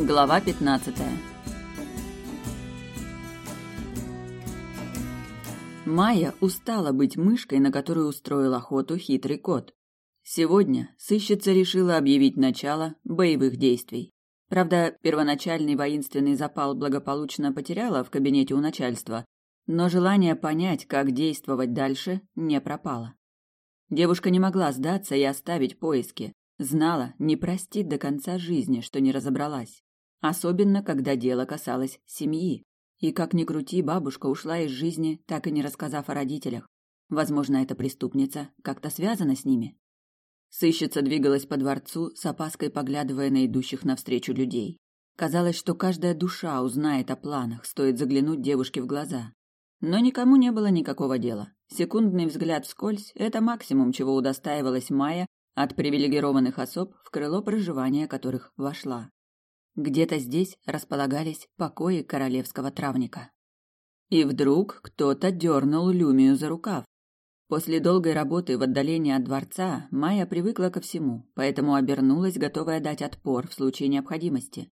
Глава 15. Майя устала быть мышкой, на которую устроил охоту хитрый кот. Сегодня сыщица решила объявить начало боевых действий. Правда, первоначальный воинственный запал благополучно потеряла в кабинете у начальства, но желание понять, как действовать дальше, не пропало. Девушка не могла сдаться и оставить поиски. Знала, не простит до конца жизни, что не разобралась. Особенно, когда дело касалось семьи. И как ни крути, бабушка ушла из жизни, так и не рассказав о родителях. Возможно, эта преступница как-то связана с ними. Сыщица двигалась по дворцу, с опаской поглядывая на идущих навстречу людей. Казалось, что каждая душа узнает о планах, стоит заглянуть девушке в глаза. Но никому не было никакого дела. Секундный взгляд вскользь – это максимум, чего удостаивалась Майя от привилегированных особ, в крыло проживания которых вошла. Где-то здесь располагались покои королевского травника. И вдруг кто-то дернул Люмию за рукав. После долгой работы в отдалении от дворца Майя привыкла ко всему, поэтому обернулась, готовая дать отпор в случае необходимости.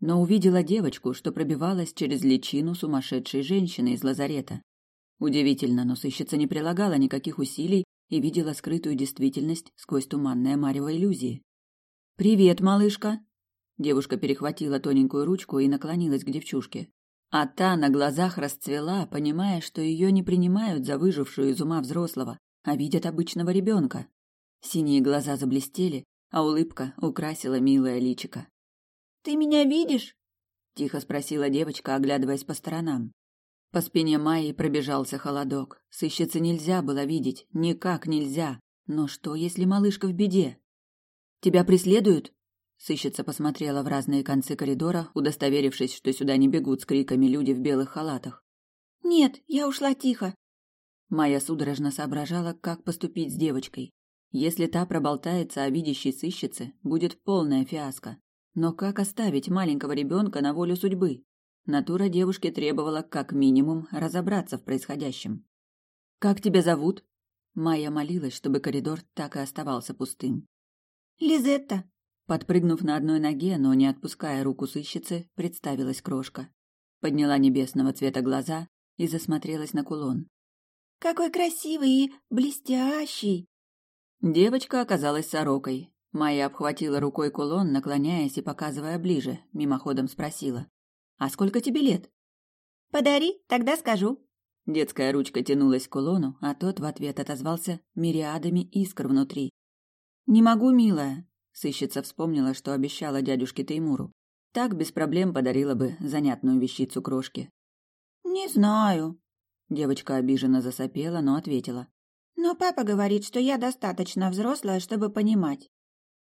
Но увидела девочку, что пробивалась через личину сумасшедшей женщины из лазарета. Удивительно, но сыщица не прилагала никаких усилий и видела скрытую действительность сквозь туманное марево иллюзии. «Привет, малышка!» Девушка перехватила тоненькую ручку и наклонилась к девчушке. А та на глазах расцвела, понимая, что ее не принимают за выжившую из ума взрослого, а видят обычного ребенка. Синие глаза заблестели, а улыбка украсила милое личико. «Ты меня видишь?» – тихо спросила девочка, оглядываясь по сторонам. По спине Майи пробежался холодок. Сыщице нельзя было видеть, никак нельзя. Но что, если малышка в беде? «Тебя преследуют?» Сыщица посмотрела в разные концы коридора, удостоверившись, что сюда не бегут с криками люди в белых халатах. «Нет, я ушла тихо». Майя судорожно соображала, как поступить с девочкой. Если та проболтается о видящей сыщице, будет полная фиаско. Но как оставить маленького ребенка на волю судьбы? Натура девушки требовала как минимум разобраться в происходящем. «Как тебя зовут?» Майя молилась, чтобы коридор так и оставался пустым. «Лизетта», Подпрыгнув на одной ноге, но не отпуская руку сыщицы, представилась крошка. Подняла небесного цвета глаза и засмотрелась на кулон. «Какой красивый и блестящий!» Девочка оказалась сорокой. Майя обхватила рукой кулон, наклоняясь и показывая ближе, мимоходом спросила. «А сколько тебе лет?» «Подари, тогда скажу». Детская ручка тянулась к кулону, а тот в ответ отозвался мириадами искр внутри. «Не могу, милая», Сыщица вспомнила, что обещала дядюшке Теймуру. Так без проблем подарила бы занятную вещицу крошке. «Не знаю». Девочка обиженно засопела, но ответила. «Но папа говорит, что я достаточно взрослая, чтобы понимать».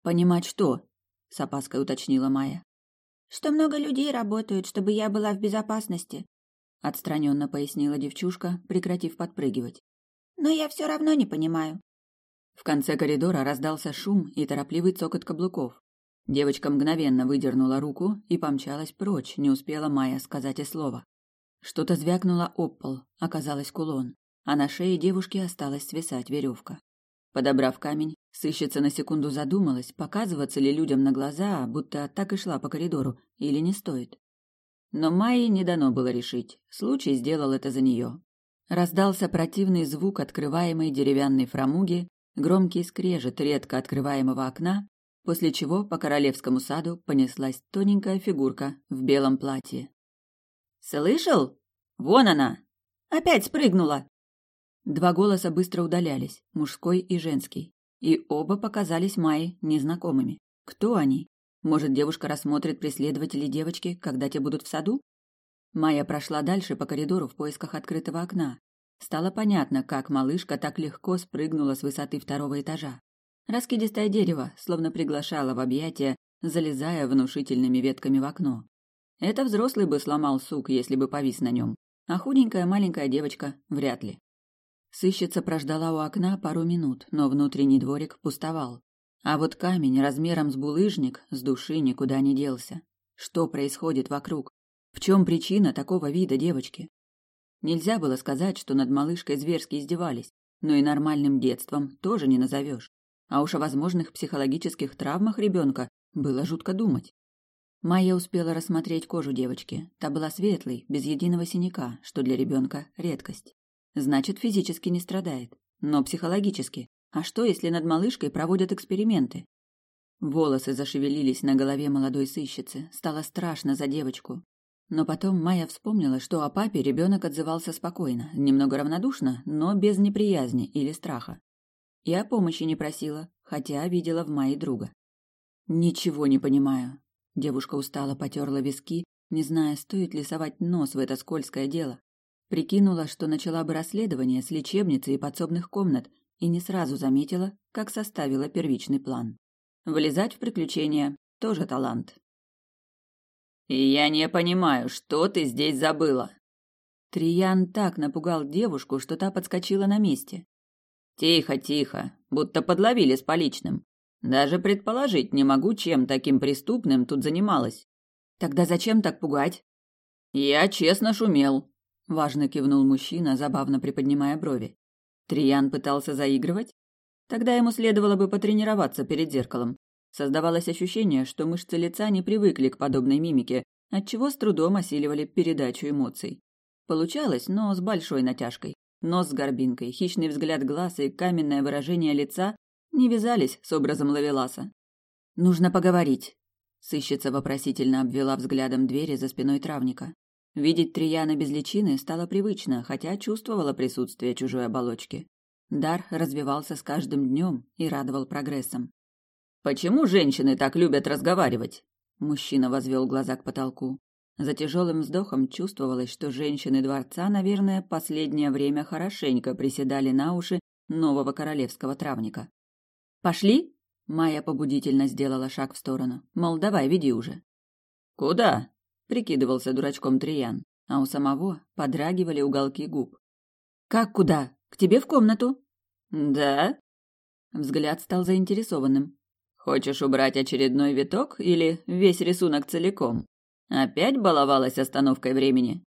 «Понимать что?» — с опаской уточнила Майя. «Что много людей работают, чтобы я была в безопасности», — отстраненно пояснила девчушка, прекратив подпрыгивать. «Но я все равно не понимаю. В конце коридора раздался шум и торопливый цокот каблуков. Девочка мгновенно выдернула руку и помчалась прочь, не успела Майя сказать и слова. Что-то звякнуло об пол, оказалось кулон, а на шее девушки осталась свисать веревка. Подобрав камень, сыщица на секунду задумалась, показываться ли людям на глаза, будто так и шла по коридору, или не стоит. Но Майе не дано было решить, случай сделал это за нее. Раздался противный звук открываемой деревянной фрамуги, громкий скрежет редко открываемого окна, после чего по королевскому саду понеслась тоненькая фигурка в белом платье. «Слышал? Вон она! Опять спрыгнула!» Два голоса быстро удалялись, мужской и женский, и оба показались Майе незнакомыми. Кто они? Может, девушка рассмотрит преследователей девочки, когда те будут в саду? Майя прошла дальше по коридору в поисках открытого окна, Стало понятно, как малышка так легко спрыгнула с высоты второго этажа. Раскидистое дерево словно приглашало в объятия, залезая внушительными ветками в окно. Это взрослый бы сломал сук, если бы повис на нем, а худенькая маленькая девочка вряд ли. Сыщица прождала у окна пару минут, но внутренний дворик пустовал. А вот камень размером с булыжник с души никуда не делся. Что происходит вокруг? В чем причина такого вида девочки? Нельзя было сказать, что над малышкой зверски издевались, но и нормальным детством тоже не назовешь. А уж о возможных психологических травмах ребенка было жутко думать. Майя успела рассмотреть кожу девочки. Та была светлой, без единого синяка, что для ребенка редкость. Значит, физически не страдает, но психологически. А что, если над малышкой проводят эксперименты? Волосы зашевелились на голове молодой сыщицы. Стало страшно за девочку. Но потом Майя вспомнила, что о папе ребенок отзывался спокойно, немного равнодушно, но без неприязни или страха. И о помощи не просила, хотя видела в Майе друга. «Ничего не понимаю». Девушка устало потерла виски, не зная, стоит ли совать нос в это скользкое дело. Прикинула, что начала бы расследование с лечебницы и подсобных комнат, и не сразу заметила, как составила первичный план. Вылезать в приключения – тоже талант. «И я не понимаю, что ты здесь забыла?» Триян так напугал девушку, что та подскочила на месте. «Тихо, тихо, будто подловили с поличным. Даже предположить не могу, чем таким преступным тут занималась». «Тогда зачем так пугать?» «Я честно шумел», — важно кивнул мужчина, забавно приподнимая брови. Триян пытался заигрывать? Тогда ему следовало бы потренироваться перед зеркалом. Создавалось ощущение, что мышцы лица не привыкли к подобной мимике, отчего с трудом осиливали передачу эмоций. Получалось, но с большой натяжкой. Нос с горбинкой, хищный взгляд глаз и каменное выражение лица не вязались с образом лавеласа. «Нужно поговорить», — сыщица вопросительно обвела взглядом двери за спиной травника. Видеть Трияна без личины стало привычно, хотя чувствовала присутствие чужой оболочки. Дар развивался с каждым днем и радовал прогрессом. Почему женщины так любят разговаривать? Мужчина возвел глаза к потолку. За тяжелым вздохом чувствовалось, что женщины дворца, наверное, последнее время хорошенько приседали на уши нового королевского травника. «Пошли?» — Майя побудительно сделала шаг в сторону. Мол, давай, веди уже. «Куда?» — прикидывался дурачком Триян, а у самого подрагивали уголки губ. «Как куда? К тебе в комнату?» «Да?» Взгляд стал заинтересованным. Хочешь убрать очередной виток или весь рисунок целиком? Опять баловалась остановкой времени?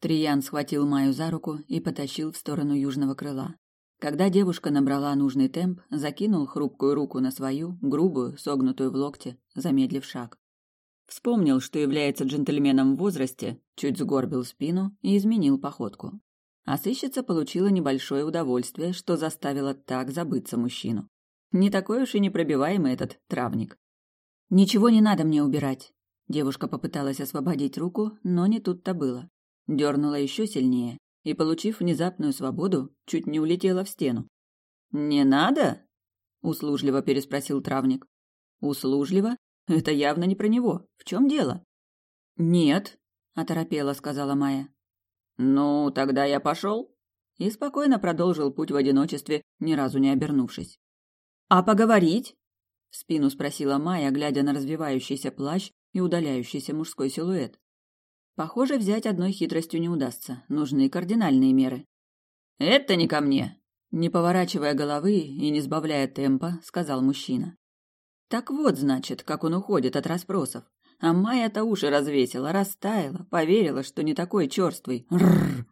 Триян схватил Маю за руку и потащил в сторону южного крыла. Когда девушка набрала нужный темп, закинул хрупкую руку на свою, грубую, согнутую в локте, замедлив шаг. Вспомнил, что является джентльменом в возрасте, чуть сгорбил спину и изменил походку. А сыщица получила небольшое удовольствие, что заставило так забыться мужчину. Не такой уж и непробиваемый этот травник. «Ничего не надо мне убирать». Девушка попыталась освободить руку, но не тут-то было. Дернула еще сильнее и, получив внезапную свободу, чуть не улетела в стену. «Не надо?» — услужливо переспросил травник. «Услужливо? Это явно не про него. В чем дело?» «Нет», — оторопела сказала Майя. «Ну, тогда я пошел». И спокойно продолжил путь в одиночестве, ни разу не обернувшись. «А поговорить?» — в спину спросила Майя, глядя на развивающийся плащ и удаляющийся мужской силуэт. Похоже, взять одной хитростью не удастся. Нужны кардинальные меры. «Это не ко мне!» Не поворачивая головы и не сбавляя темпа, сказал мужчина. Так вот, значит, как он уходит от расспросов. А Майя-то уши развесила, растаяла, поверила, что не такой черствый. Рррр.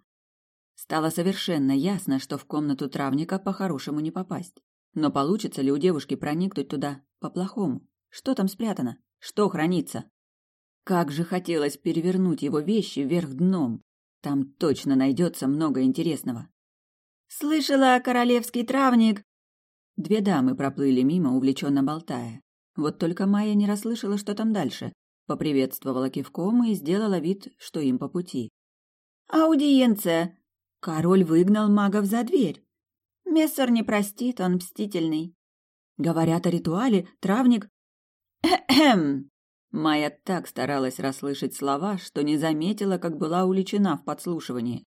Стало совершенно ясно, что в комнату травника по-хорошему не попасть. Но получится ли у девушки проникнуть туда по-плохому? Что там спрятано? Что хранится? Как же хотелось перевернуть его вещи вверх дном. Там точно найдется много интересного. «Слышала, королевский травник!» Две дамы проплыли мимо, увлеченно болтая. Вот только Майя не расслышала, что там дальше. Поприветствовала кивком и сделала вид, что им по пути. «Аудиенция!» Король выгнал магов за дверь. Мессор не простит, он мстительный. Говорят о ритуале, травник... Эхм. Майя так старалась расслышать слова, что не заметила, как была уличена в подслушивании.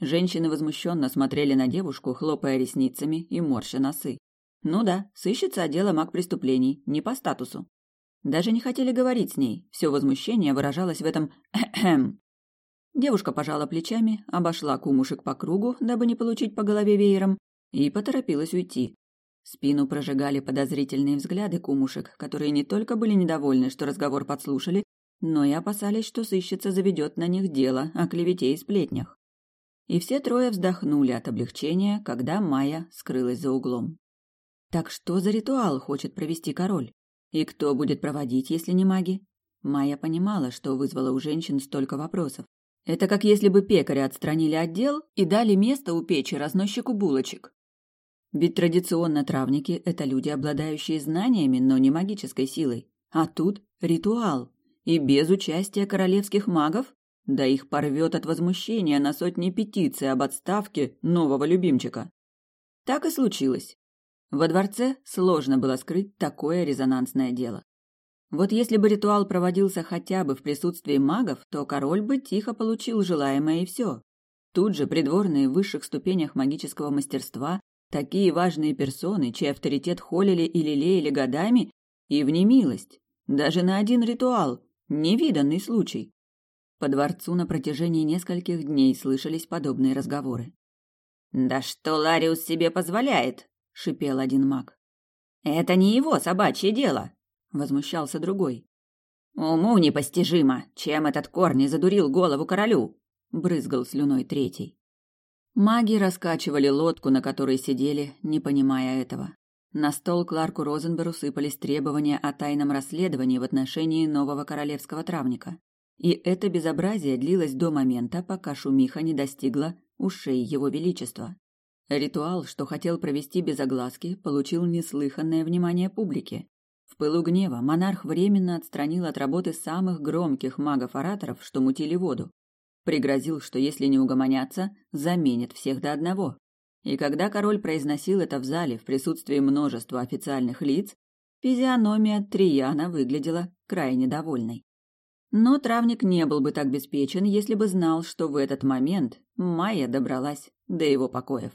Женщины возмущенно смотрели на девушку, хлопая ресницами и морща носы. Ну да, сыщется отдела маг преступлений, не по статусу. Даже не хотели говорить с ней, все возмущение выражалось в этом «эхм». Девушка пожала плечами, обошла кумушек по кругу, дабы не получить по голове веером, и поторопилась уйти. Спину прожигали подозрительные взгляды кумушек, которые не только были недовольны, что разговор подслушали, но и опасались, что сыщица заведет на них дело о клевете и сплетнях. И все трое вздохнули от облегчения, когда Майя скрылась за углом. Так что за ритуал хочет провести король? И кто будет проводить, если не маги? Майя понимала, что вызвало у женщин столько вопросов. Это как если бы пекаря отстранили отдел и дали место у печи разносчику булочек. Ведь традиционно травники – это люди, обладающие знаниями, но не магической силой. А тут ритуал. И без участия королевских магов? Да их порвет от возмущения на сотни петиций об отставке нового любимчика. Так и случилось. Во дворце сложно было скрыть такое резонансное дело. Вот если бы ритуал проводился хотя бы в присутствии магов, то король бы тихо получил желаемое и все. Тут же придворные в высших ступенях магического мастерства, такие важные персоны, чей авторитет холили и лелеяли годами, и в немилость. Даже на один ритуал. Невиданный случай. По дворцу на протяжении нескольких дней слышались подобные разговоры. «Да что Лариус себе позволяет?» — шипел один маг. «Это не его собачье дело возмущался другой. Уму непостижимо, чем этот корни задурил голову королю, брызгал слюной третий. Маги раскачивали лодку, на которой сидели, не понимая этого. На стол Кларку Розенберу сыпались требования о тайном расследовании в отношении нового королевского травника. И это безобразие длилось до момента, пока шумиха не достигла ушей его величества. Ритуал, что хотел провести без огласки, получил неслыханное внимание публики. В пылу гнева монарх временно отстранил от работы самых громких магов-ораторов, что мутили воду. Пригрозил, что если не угомонятся, заменит всех до одного. И когда король произносил это в зале в присутствии множества официальных лиц, физиономия Трияна выглядела крайне довольной. Но травник не был бы так беспечен, если бы знал, что в этот момент Майя добралась до его покоев.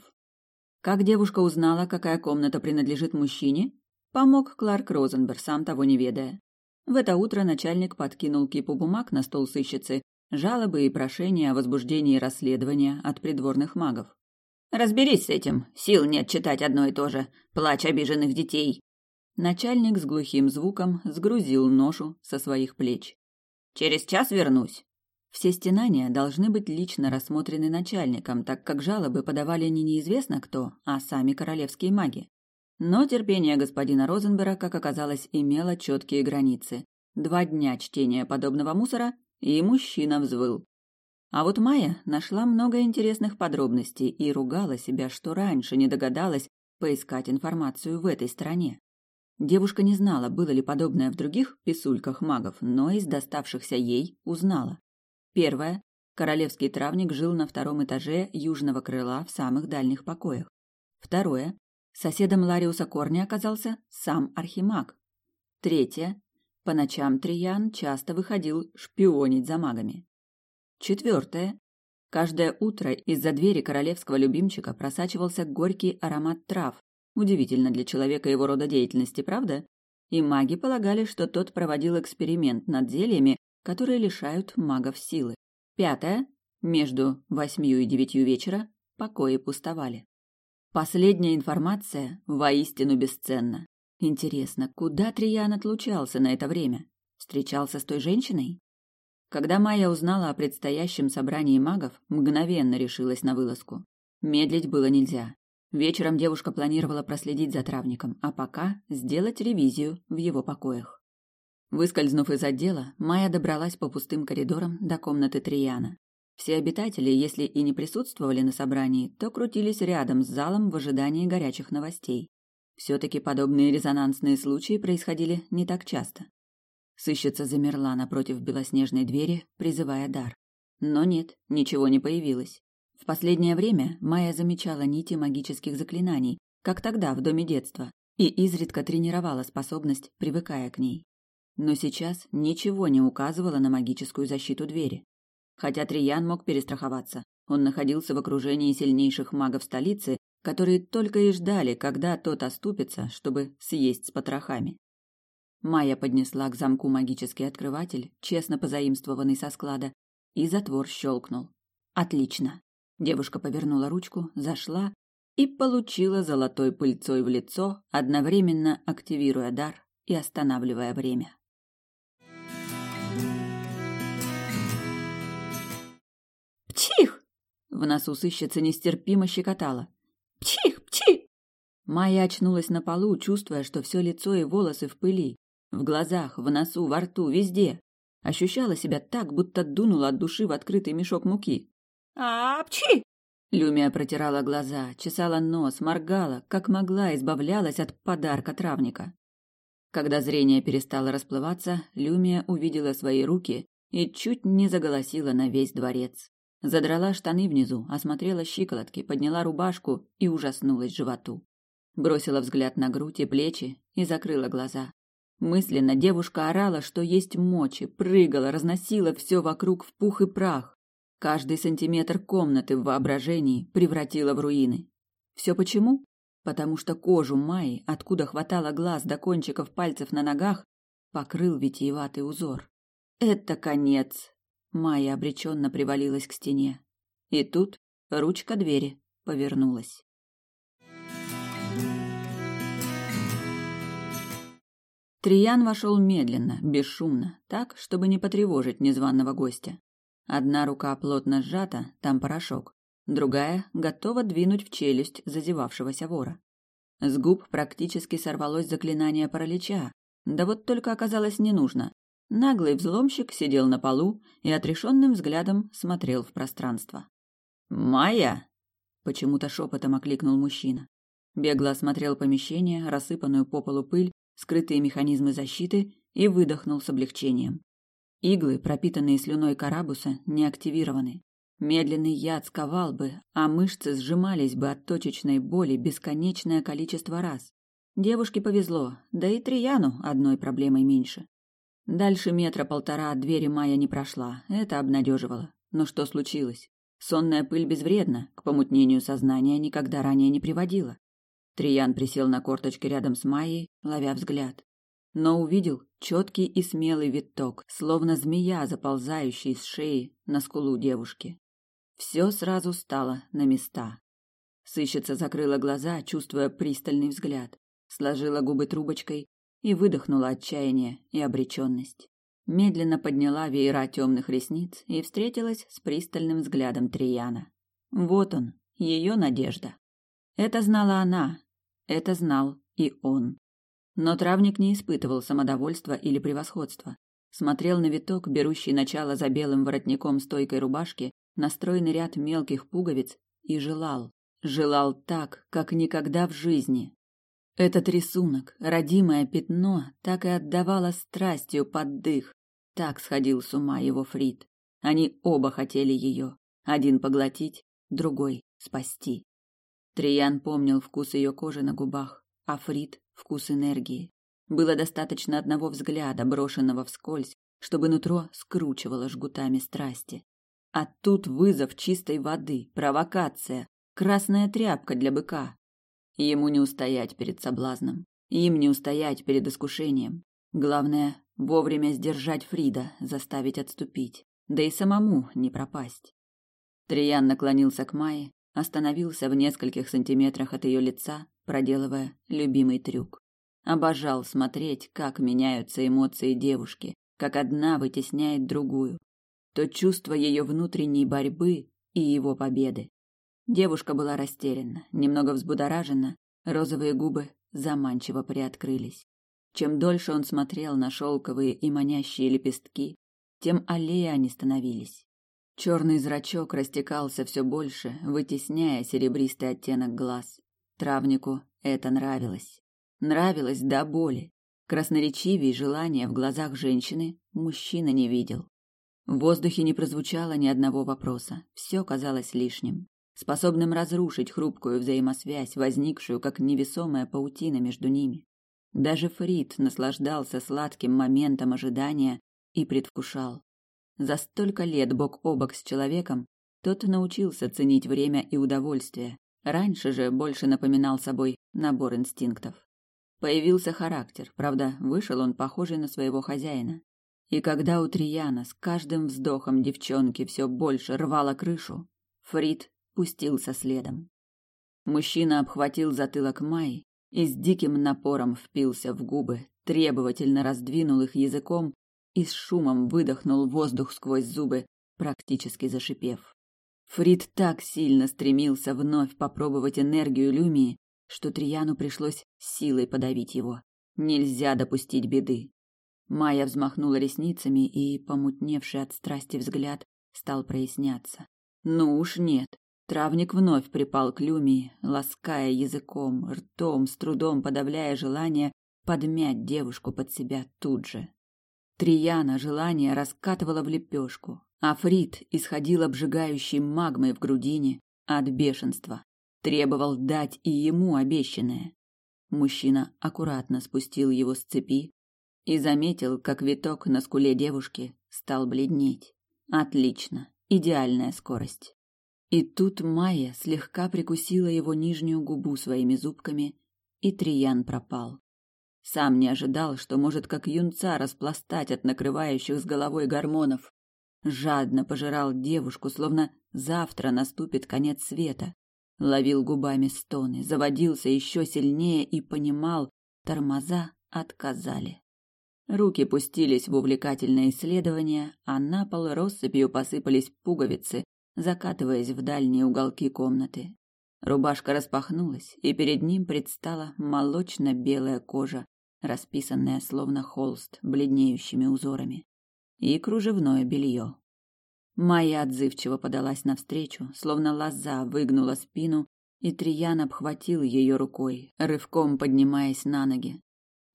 Как девушка узнала, какая комната принадлежит мужчине, Помог Кларк Розенберг, сам того не ведая. В это утро начальник подкинул кипу бумаг на стол сыщицы, жалобы и прошения о возбуждении расследования от придворных магов. «Разберись с этим, сил нет читать одно и то же, плач обиженных детей». Начальник с глухим звуком сгрузил ношу со своих плеч. «Через час вернусь». Все стенания должны быть лично рассмотрены начальником, так как жалобы подавали не неизвестно кто, а сами королевские маги. Но терпение господина Розенбера, как оказалось, имело четкие границы. Два дня чтения подобного мусора, и мужчина взвыл. А вот Майя нашла много интересных подробностей и ругала себя, что раньше не догадалась поискать информацию в этой стране. Девушка не знала, было ли подобное в других писульках магов, но из доставшихся ей узнала. Первое. Королевский травник жил на втором этаже южного крыла в самых дальних покоях. Второе. Соседом Лариуса Корни оказался сам Архимаг. Третье. По ночам Триян часто выходил шпионить за магами. Четвертое. Каждое утро из-за двери королевского любимчика просачивался горький аромат трав. Удивительно для человека его рода деятельности, правда? И маги полагали, что тот проводил эксперимент над зельями, которые лишают магов силы. Пятое. Между восьмью и девятью вечера покои пустовали. Последняя информация воистину бесценна. Интересно, куда Триян отлучался на это время? Встречался с той женщиной? Когда Майя узнала о предстоящем собрании магов, мгновенно решилась на вылазку. Медлить было нельзя. Вечером девушка планировала проследить за травником, а пока сделать ревизию в его покоях. Выскользнув из отдела, Майя добралась по пустым коридорам до комнаты Трияна. Все обитатели, если и не присутствовали на собрании, то крутились рядом с залом в ожидании горячих новостей. Все-таки подобные резонансные случаи происходили не так часто. Сыщица замерла напротив белоснежной двери, призывая дар. Но нет, ничего не появилось. В последнее время Майя замечала нити магических заклинаний, как тогда в доме детства, и изредка тренировала способность, привыкая к ней. Но сейчас ничего не указывало на магическую защиту двери. Хотя Триян мог перестраховаться. Он находился в окружении сильнейших магов столицы, которые только и ждали, когда тот оступится, чтобы съесть с потрохами. Майя поднесла к замку магический открыватель, честно позаимствованный со склада, и затвор щелкнул. Отлично. Девушка повернула ручку, зашла и получила золотой пыльцой в лицо, одновременно активируя дар и останавливая время. Пчих! В носу сыщица нестерпимо щекотала. Майя очнулась на полу, чувствуя, что все лицо и волосы в пыли. В глазах, в носу, во рту, везде. Ощущала себя так, будто дунула от души в открытый мешок муки. «Апчи!» Люмия протирала глаза, чесала нос, моргала, как могла, избавлялась от подарка травника. Когда зрение перестало расплываться, Люмия увидела свои руки и чуть не заголосила на весь дворец. Задрала штаны внизу, осмотрела щиколотки, подняла рубашку и ужаснулась животу. Бросила взгляд на грудь и плечи и закрыла глаза. Мысленно девушка орала, что есть мочи, прыгала, разносила все вокруг в пух и прах. Каждый сантиметр комнаты в воображении превратила в руины. Все почему? Потому что кожу Майи, откуда хватало глаз до кончиков пальцев на ногах, покрыл витиеватый узор. Это конец. Майя обреченно привалилась к стене. И тут ручка двери повернулась. Триян вошел медленно, бесшумно, так, чтобы не потревожить незваного гостя. Одна рука плотно сжата, там порошок, другая готова двинуть в челюсть зазевавшегося вора. С губ практически сорвалось заклинание паралича, да вот только оказалось не нужно. Наглый взломщик сидел на полу и отрешенным взглядом смотрел в пространство. «Майя!» — почему-то шепотом окликнул мужчина. Бегло осмотрел помещение, рассыпанную по полу пыль, скрытые механизмы защиты и выдохнул с облегчением. Иглы, пропитанные слюной карабуса, не активированы. Медленный яд сковал бы, а мышцы сжимались бы от точечной боли бесконечное количество раз. Девушке повезло, да и Трияну одной проблемой меньше. Дальше метра полтора от двери Майя не прошла, это обнадеживало. Но что случилось? Сонная пыль безвредна, к помутнению сознания никогда ранее не приводила. Триян присел на корточки рядом с Майей, ловя взгляд но увидел четкий и смелый виток, словно змея, заползающая из шеи на скулу девушки. Все сразу стало на места. Сыщица закрыла глаза, чувствуя пристальный взгляд, сложила губы трубочкой и выдохнула отчаяние и обреченность. Медленно подняла веера темных ресниц и встретилась с пристальным взглядом Трияна. Вот он, ее надежда. Это знала она, это знал и он. Но травник не испытывал самодовольства или превосходства. Смотрел на виток, берущий начало за белым воротником стойкой рубашки, на стройный ряд мелких пуговиц, и желал. Желал так, как никогда в жизни. Этот рисунок, родимое пятно, так и отдавало страстью под дых. Так сходил с ума его Фрид. Они оба хотели ее. Один поглотить, другой спасти. Триян помнил вкус ее кожи на губах, а Фрид вкус энергии. Было достаточно одного взгляда, брошенного вскользь, чтобы нутро скручивало жгутами страсти. А тут вызов чистой воды, провокация, красная тряпка для быка. Ему не устоять перед соблазном, им не устоять перед искушением. Главное — вовремя сдержать Фрида, заставить отступить, да и самому не пропасть. Триян наклонился к Майе, остановился в нескольких сантиметрах от ее лица, проделывая любимый трюк. Обожал смотреть, как меняются эмоции девушки, как одна вытесняет другую. То чувство ее внутренней борьбы и его победы. Девушка была растеряна, немного взбудоражена, розовые губы заманчиво приоткрылись. Чем дольше он смотрел на шелковые и манящие лепестки, тем аллее они становились. Черный зрачок растекался все больше, вытесняя серебристый оттенок глаз. Травнику это нравилось. Нравилось до боли. Красноречивее желания в глазах женщины мужчина не видел. В воздухе не прозвучало ни одного вопроса. Все казалось лишним, способным разрушить хрупкую взаимосвязь, возникшую как невесомая паутина между ними. Даже Фрид наслаждался сладким моментом ожидания и предвкушал. За столько лет бок о бок с человеком тот научился ценить время и удовольствие, Раньше же больше напоминал собой набор инстинктов. Появился характер, правда, вышел он похожий на своего хозяина. И когда у Трияна с каждым вздохом девчонки все больше рвало крышу, Фрид пустился следом. Мужчина обхватил затылок Майи и с диким напором впился в губы, требовательно раздвинул их языком и с шумом выдохнул воздух сквозь зубы, практически зашипев. Фрид так сильно стремился вновь попробовать энергию Люмии, что Трияну пришлось силой подавить его. Нельзя допустить беды. Майя взмахнула ресницами, и, помутневший от страсти взгляд, стал проясняться. Ну уж нет. Травник вновь припал к Люмии, лаская языком, ртом, с трудом подавляя желание подмять девушку под себя тут же. Трияна желание раскатывала в лепешку, а Фрид исходил обжигающей магмой в грудине от бешенства. Требовал дать и ему обещанное. Мужчина аккуратно спустил его с цепи и заметил, как виток на скуле девушки стал бледнеть. Отлично, идеальная скорость. И тут Майя слегка прикусила его нижнюю губу своими зубками, и Триян пропал. Сам не ожидал, что может как юнца распластать от накрывающих с головой гормонов. Жадно пожирал девушку, словно завтра наступит конец света. Ловил губами стоны, заводился еще сильнее и понимал, тормоза отказали. Руки пустились в увлекательное исследование, а на пол россыпью посыпались пуговицы, закатываясь в дальние уголки комнаты. Рубашка распахнулась, и перед ним предстала молочно-белая кожа, расписанная словно холст бледнеющими узорами, и кружевное белье. Майя отзывчиво подалась навстречу, словно лоза выгнула спину, и Триян обхватил ее рукой, рывком поднимаясь на ноги.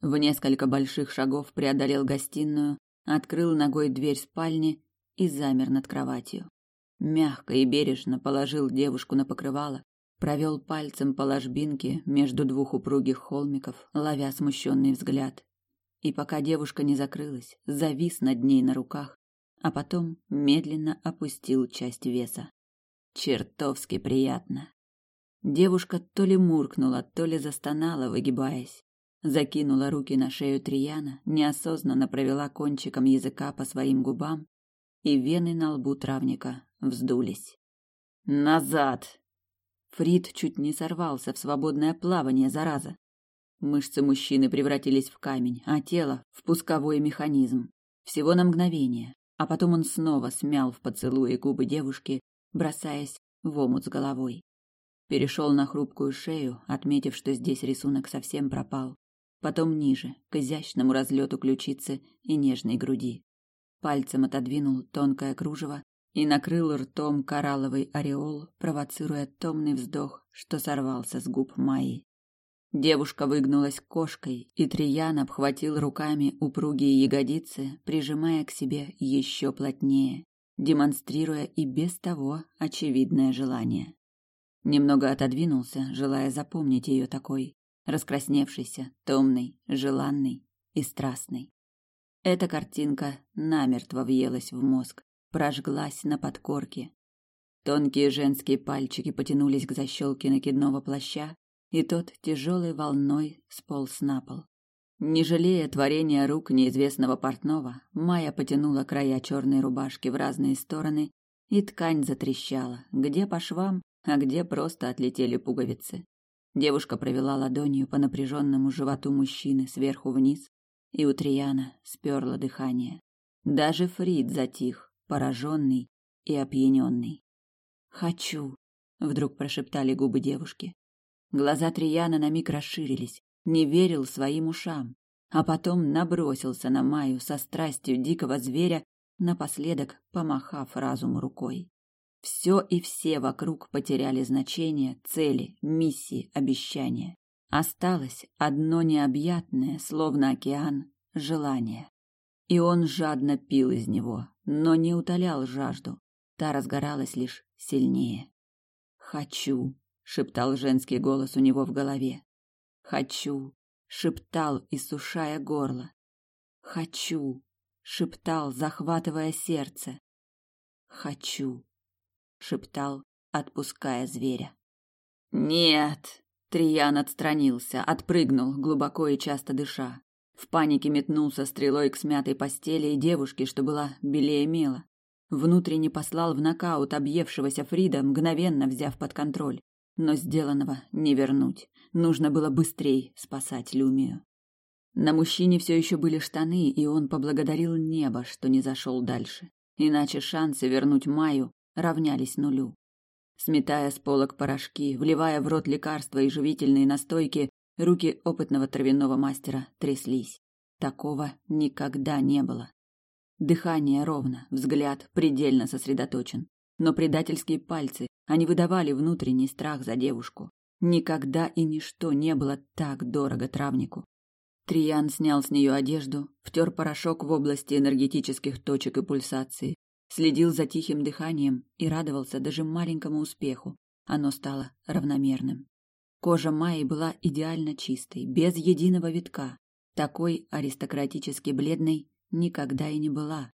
В несколько больших шагов преодолел гостиную, открыл ногой дверь спальни и замер над кроватью мягко и бережно положил девушку на покрывало, провел пальцем по ложбинке между двух упругих холмиков, ловя смущенный взгляд. И пока девушка не закрылась, завис над ней на руках, а потом медленно опустил часть веса. Чертовски приятно. Девушка то ли муркнула, то ли застонала, выгибаясь. Закинула руки на шею Трияна, неосознанно провела кончиком языка по своим губам, и вены на лбу травника вздулись. Назад. Фрид чуть не сорвался в свободное плавание, зараза. Мышцы мужчины превратились в камень, а тело в пусковой механизм. Всего на мгновение, а потом он снова смял в поцелуе губы девушки, бросаясь в омут с головой. Перешел на хрупкую шею, отметив, что здесь рисунок совсем пропал. Потом ниже, к изящному разлету ключицы и нежной груди. Пальцем отодвинул тонкое кружево и накрыл ртом коралловый ореол, провоцируя томный вздох, что сорвался с губ Майи. Девушка выгнулась кошкой, и Триян обхватил руками упругие ягодицы, прижимая к себе еще плотнее, демонстрируя и без того очевидное желание. Немного отодвинулся, желая запомнить ее такой, раскрасневшейся, томной, желанной и страстной. Эта картинка намертво въелась в мозг, прожглась на подкорке. Тонкие женские пальчики потянулись к защелке накидного плаща, и тот тяжелой волной сполз на пол. Не жалея творения рук неизвестного портного, Майя потянула края черной рубашки в разные стороны, и ткань затрещала, где по швам, а где просто отлетели пуговицы. Девушка провела ладонью по напряженному животу мужчины сверху вниз, и у Трияна сперло дыхание. Даже Фрид затих, пораженный и опьяненный. «Хочу», — вдруг прошептали губы девушки. Глаза Трияна на миг расширились, не верил своим ушам, а потом набросился на Маю со страстью дикого зверя, напоследок помахав разуму рукой. Все и все вокруг потеряли значение, цели, миссии, обещания. Осталось одно необъятное, словно океан, желание. И он жадно пил из него, но не утолял жажду. Та разгоралась лишь сильнее. «Хочу», — шептал женский голос у него в голове. «Хочу», — шептал, иссушая горло. «Хочу», — шептал, захватывая сердце. «Хочу», — шептал, отпуская зверя. «Нет!» — Триян отстранился, отпрыгнул, глубоко и часто дыша. В панике метнулся стрелой к смятой постели и девушке, что была белее мела. Внутренне послал в нокаут объевшегося Фрида, мгновенно взяв под контроль. Но сделанного не вернуть. Нужно было быстрей спасать Люмию. На мужчине все еще были штаны, и он поблагодарил небо, что не зашел дальше. Иначе шансы вернуть Маю равнялись нулю. Сметая с полок порошки, вливая в рот лекарства и живительные настойки, Руки опытного травяного мастера тряслись. Такого никогда не было. Дыхание ровно, взгляд предельно сосредоточен. Но предательские пальцы, они выдавали внутренний страх за девушку. Никогда и ничто не было так дорого травнику. Триян снял с нее одежду, втер порошок в области энергетических точек и пульсации, следил за тихим дыханием и радовался даже маленькому успеху. Оно стало равномерным. Кожа Майи была идеально чистой, без единого витка. Такой аристократически бледной никогда и не была.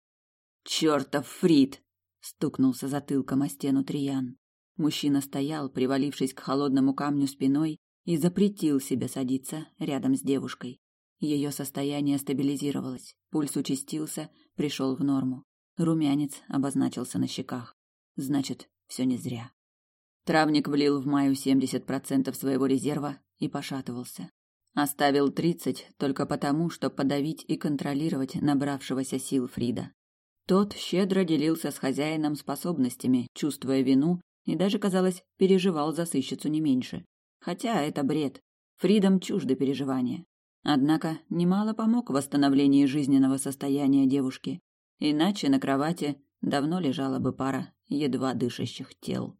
«Чёртов Фрид!» — стукнулся затылком о стену Триян. Мужчина стоял, привалившись к холодному камню спиной, и запретил себе садиться рядом с девушкой. Ее состояние стабилизировалось, пульс участился, пришел в норму. Румянец обозначился на щеках. Значит, все не зря. Травник влил в Маю 70% своего резерва и пошатывался. Оставил 30 только потому, что подавить и контролировать набравшегося сил Фрида. Тот щедро делился с хозяином способностями, чувствуя вину и даже, казалось, переживал за сыщицу не меньше. Хотя это бред. Фридом чужды переживания. Однако немало помог в восстановлении жизненного состояния девушки. Иначе на кровати давно лежала бы пара едва дышащих тел.